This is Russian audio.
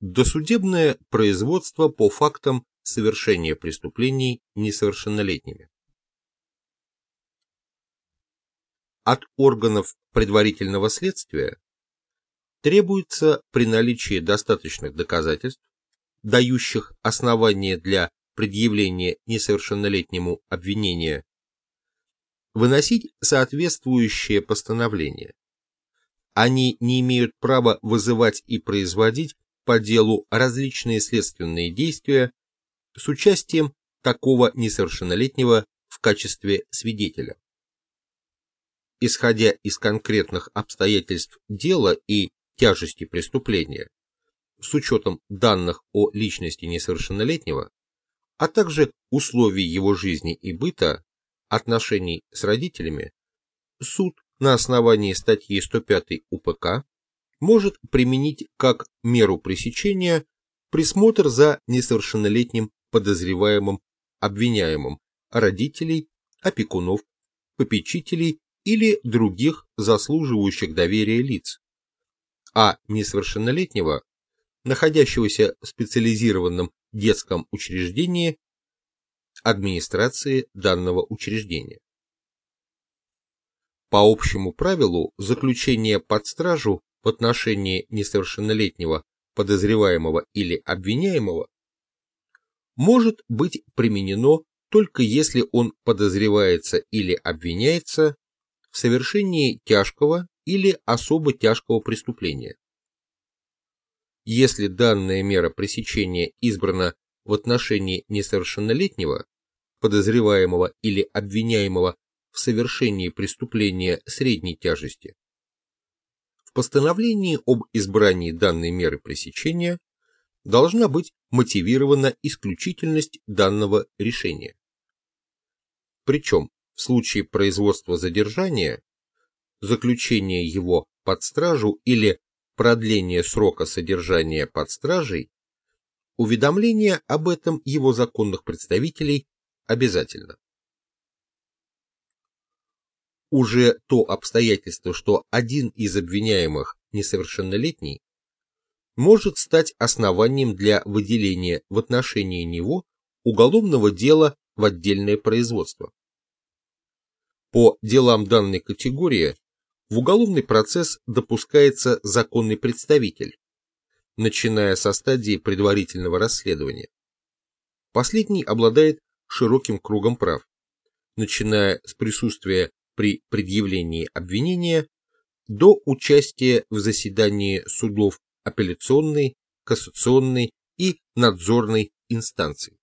Досудебное производство по фактам совершения преступлений несовершеннолетними. От органов предварительного следствия требуется при наличии достаточных доказательств, дающих основание для предъявления несовершеннолетнему обвинения, выносить соответствующее постановление. Они не имеют права вызывать и производить по делу различные следственные действия с участием такого несовершеннолетнего в качестве свидетеля. Исходя из конкретных обстоятельств дела и тяжести преступления, с учетом данных о личности несовершеннолетнего, а также условий его жизни и быта, отношений с родителями, суд на основании статьи 105 УПК может применить как меру пресечения присмотр за несовершеннолетним подозреваемым, обвиняемым родителей, опекунов, попечителей или других заслуживающих доверия лиц, а несовершеннолетнего, находящегося в специализированном детском учреждении, администрации данного учреждения. По общему правилу, заключение под стражу в отношении несовершеннолетнего подозреваемого или обвиняемого может быть применено только если он подозревается или обвиняется в совершении тяжкого или особо тяжкого преступления. Если данная мера пресечения избрана в отношении несовершеннолетнего, подозреваемого или обвиняемого в совершении преступления средней тяжести, в постановлении об избрании данной меры пресечения должна быть мотивирована исключительность данного решения. Причем в случае производства задержания, заключения его под стражу или продления срока содержания под стражей, уведомление об этом его законных представителей обязательно. Уже то обстоятельство, что один из обвиняемых несовершеннолетний, может стать основанием для выделения в отношении него уголовного дела в отдельное производство. По делам данной категории в уголовный процесс допускается законный представитель, начиная со стадии предварительного расследования. Последний обладает широким кругом прав, начиная с присутствия при предъявлении обвинения до участия в заседании судов апелляционной, кассационной и надзорной инстанций.